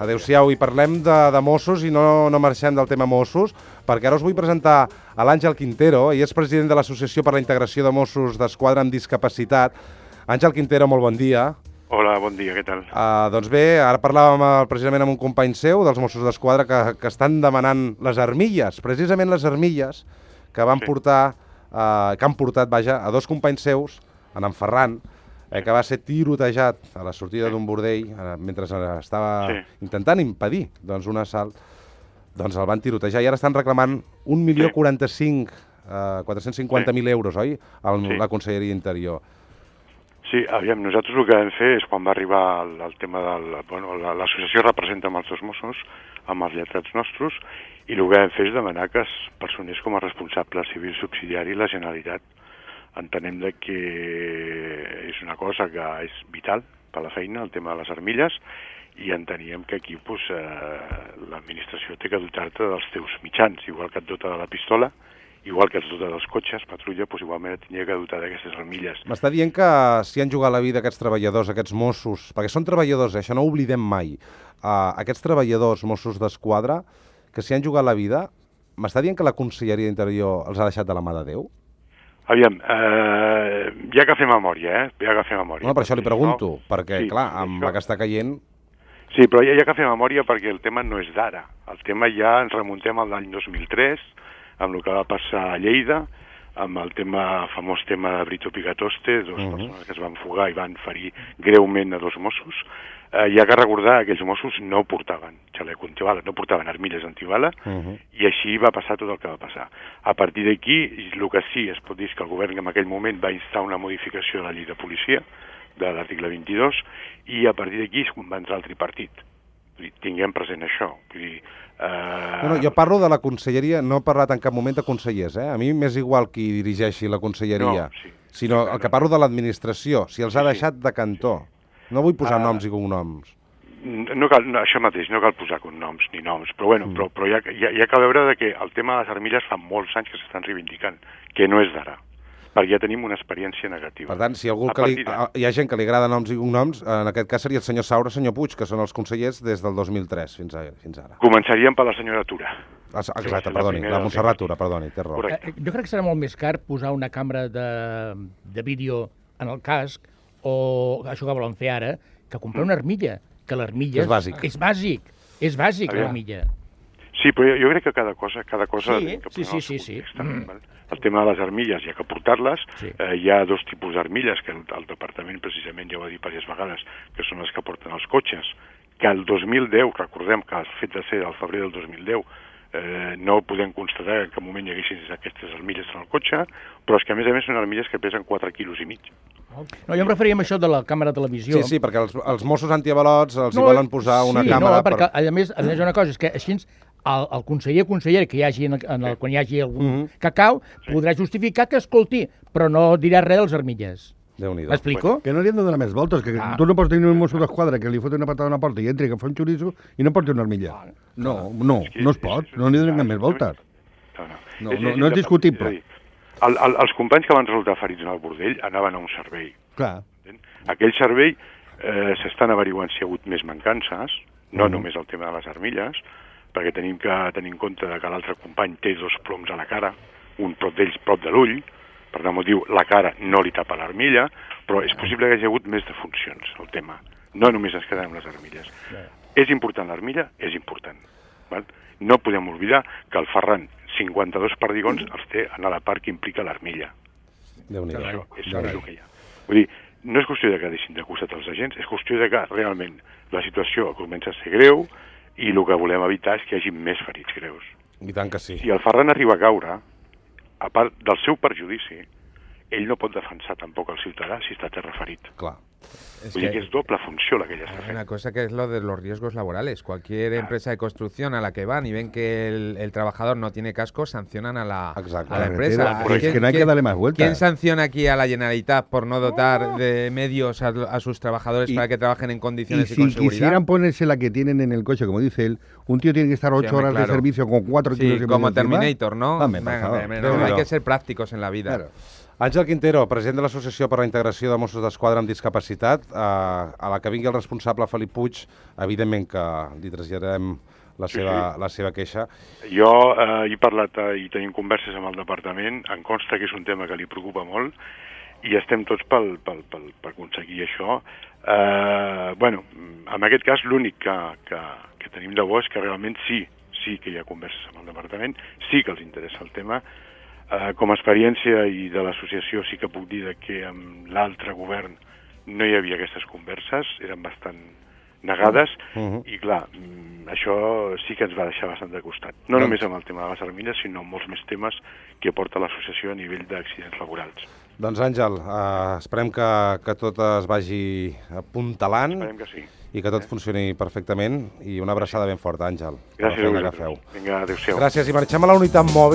Adéu-siau, i parlem de, de Mossos i no, no marxem del tema Mossos, perquè ara us vull presentar a l'Àngel Quintero, ell és president de l'Associació per la Integració de Mossos d'Esquadra amb Discapacitat. Àngel Quintero, molt bon dia. Hola, bon dia, què tal? Uh, doncs bé, ara parlàvem uh, precisament amb un company seu dels Mossos d'Esquadra que, que estan demanant les armilles, precisament les armilles que van Sí. portar, uh, que han portat, vaja, a dos companys seus, en en Ferran, eh, que va ser tirotejat a la sortida d'un bordell eh, mentre estava Sí. intentant impedir doncs, un assalt, doncs el van tirotejar i ara estan reclamant 1.045.000 eh, 450.000 euros, oi? Al, Sí. La Conselleria Interior. Sí, aviam, nosaltres el que vam fer és quan va arribar el, el tema del... Bueno, la- l'associació representa amb els dos Mossos, amb els lletrats nostres, i el que vam fer és demanar que es personés com a responsable civil subsidiari la Generalitat. Entenem de que cosa que és vital per la feina, el tema de les armilles, i enteníem que aquí pues, eh, l'administració té que dotar-te dels teus mitjans, igual que et dota de la pistola, igual que es dota dels cotxes, patrulla, doncs igualment et tenia que dotar d'aquestes armilles. M'està dient que s'hi han jugat la vida aquests treballadors, aquests Mossos, perquè són treballadors, eh, això no ho oblidem mai, uh, aquests treballadors Mossos d'Esquadra que s'hi han jugat la vida, m'està dient que la Conselleria d'Interior els ha deixat de la mà de Déu? Aviam, eh, hi ha que fer memòria, eh? Hi ha que fer memòria. No, per això li pregunto, perquè, sí, clar, amb això- la que està caient... Sí, però hi ha que fer memòria perquè el tema no és d'ara. El tema ja ens remuntem al l'any 2003, amb el que va passar a Lleida, amb el tema, famós tema de Brito Picatoste, dos Mhm. persones que es van fugar i van ferir greument a dos Mossos. Eh, hi ha que recordar que aquells Mossos no portaven xaleco antibala, no portaven armilles antibala, Uh -huh. i així va passar tot el que va passar. A partir d'aquí, el que sí es pot dir és que el govern en aquell moment va instar una modificació de la llei de policia, de l'article 22, i a partir d'aquí és quan va entrar el tripartit. Vull dir, tinguem present això. Vull dir, eh... No, no, jo parlo de la Conselleria, no he parlat en cap moment de consellers, eh? A mi m'és igual qui dirigeixi la Conselleria, No, sí. sinó Sí, el que parlo de l'administració, si els ha Sí, sí. deixat de cantó. No vull posar Ah. noms i cognoms. No cal, no, això mateix, no cal posar cognoms ni noms, però, bueno, Mm. però, però hi, ha, hi, ha, hi ha que veure de que el tema de les armilles fa molts anys que s'estan reivindicant, que no és d'ara, perquè ja tenim una experiència negativa. Per tant, si algú A que li, de- a- hi ha gent que li agrada noms i cognoms, en aquest cas seria el senyor Saura, el senyor Puig, que són els consellers des del 2003 fins, a, fins ara. Començaríem per la senyora Tura. Ah, Exacte, la perdoni, la del Montserrat. Tura, perdoni, té raó. Correcte. Eh, jo crec que serà molt més car posar una càmera de, de vídeo en el casc o això que volen fer ara, que comprar una armilla, que l'armilla És bàsic. És bàsic, és bàsic l'armilla. Sí, però jo, jo crec que cada cosa, cada cosa Sí, que sí, sí, el sí, sí. Mm. El tema de les armilles, hi ha que portar-les. Sí. Eh, hi ha dos tipus d'armilles, que el, el departament precisament ja ho ha dit diverses vegades, que són les que porten els cotxes, que el 2010, recordem que el fet de ser del febrer del 2010, eh, no podem constatar en cap moment hi haguessin aquestes armilles en el cotxe, però és que a més a més són armilles que pesen 4 quilos i mig. No, jo em referia a això de la càmera de televisió. Sí, sí, perquè els, els Mossos antiavalots els hi volen posar una sí, càmera... No, perquè, a més, a més, una cosa, és que així el, el conseller conseller que hi hagi en el, en el, quan hi hagi algun Mhm. cacau podrà justificar que escolti, però no dirà res dels armilles. Déu-n'hi-do. M'explico? Que no li hem de donar més voltes, que Ah. tu no pots tenir un mosso d'esquadra que li foti una patada a una porta i entri, que fa un xoriço i no porti una armilla. No, no, no es pot, no li donem és- més voltes. No, no. No, no- és discutible. el, el, els companys que van resultar ferits en el bordell anaven a un servei. Clar. Aquell servei eh, s'estan averiguant si hi ha hagut més mancances, no Mhm. només el tema de les armilles, perquè tenim que tenir en compte que l'altre company té dos ploms a la cara, un prop d'ells prop de l'ull, per tant, diu, la cara no li tapa l'armilla, però és possible que hi hagi hagut més de funcions, el tema. No només es queden amb les armilles. És important l'armilla? És important. Val? No podem oblidar que el Ferran 52 perdigons els té en la part que implica l'armilla. Déu-n'hi-do. Això és Carai. el que hi ha. Vull dir, no és qüestió de que deixin de costat els agents, és qüestió de que realment la situació comença a ser greu i el que volem evitar és que hi hagi més ferits greus. I tant que sí. Si el Ferran arriba a caure, a part del seu perjudici, ell no pot defensar tampoc el ciutadà si està terraferit. Clar. Es que que és doble funció la que hay fent. una cosa que es lo de los riesgos laborales. Cualquier empresa de construcción a la que van y ven que el, el trabajador no tiene casco, sancionan a la, a la empresa. pues ¿Quién- que no hay que darle más vueltas. ¿Quién sanciona aquí a la Generalitat por no dotar de medios a, a sus trabajadores Y- para que trabajen en Y condiciones y, si con seguridad? quisieran ponerse la que tienen en el coche, como dice él, un tío tiene que estar ocho hombre, horas claro. de servicio con cuatro kilos Sí, y como medio encima. Terminator, ¿no? Dame, por Venga, favor. venga, Déu-n'hi-do. hay que ser prácticos en la vida. Claro. Àngel Quintero, president de l'Associació per la Integració de Mossos d'Esquadra amb Discapacitat, eh, a la que vingui el responsable Felip Puig, evidentment que li traslladarem la Sí, seva, sí. la seva queixa. Jo eh, he parlat eh, i tenim converses amb el departament, em consta que és un tema que li preocupa molt i estem tots pel, pel, pel, per aconseguir això. Eh, bueno, en aquest cas l'únic que, que, que tenim de bo és que realment sí, sí que hi ha converses amb el departament, sí que els interessa el tema. Eh, com a experiència i de l'associació sí que puc dir que amb l'altre govern no hi havia aquestes converses, eren bastant negades, Uh -huh. i clar, mm, això sí que ens va deixar bastant de costat. No Doncs- només amb el tema de les armilles, sinó amb molts més temes que porta l'associació a nivell d'accidents laborals. Doncs Àngel, eh, esperem que, que tot es vagi apuntalant Esperem que sí. i que tot funcioni perfectament i una abraçada ben forta, Àngel. Gràcies a vosaltres. Vinga, adéu-siau. Gràcies i marxem a la unitat mòbil.